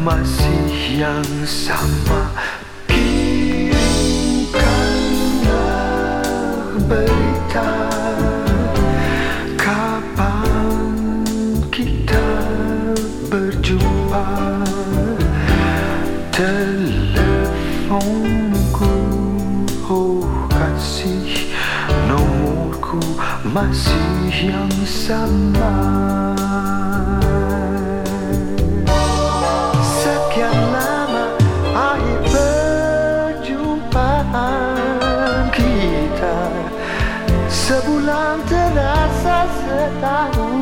masih yang sama. Kirimkanlah berita Kapan kita berjumpa. Teleponku Oh kasih. Nomorku masih yang sama Sebulan terasa setahun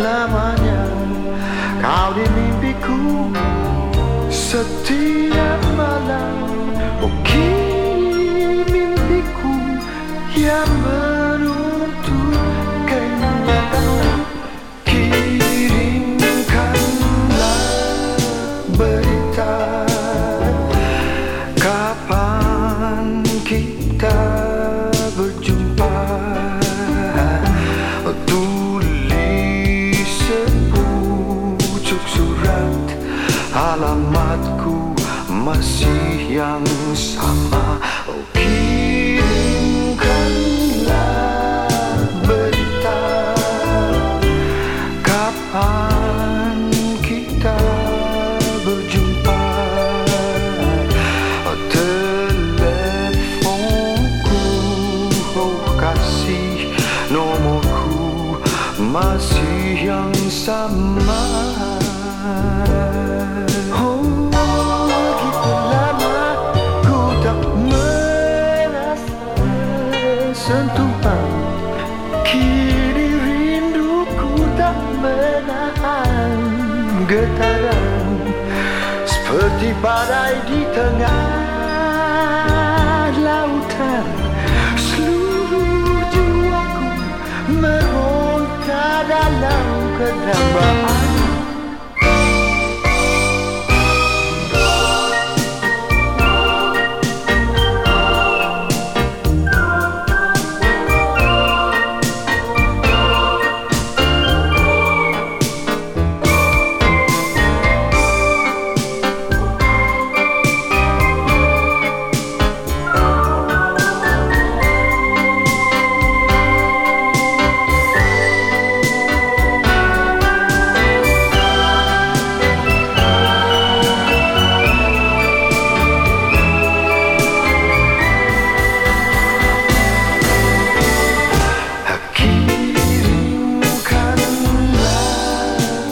lamanya. Kau di mimpiku setiap malam. Oh kini mimpiku yang alamatku masih yang sama. Oh kirimkanlah berita. Kapan kita berjumpa? Oh, Teleponku. Oh kasih nomorku masih yang sama sentuhan Kini rinduku tak menahan getaran Seperti badai di tengah lautan Seluruh jiwaku meronta dalam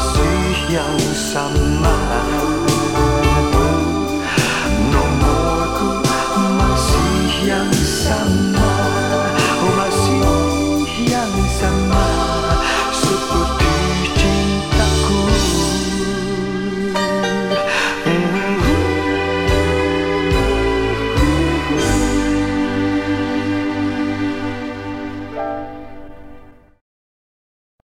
只有沉默。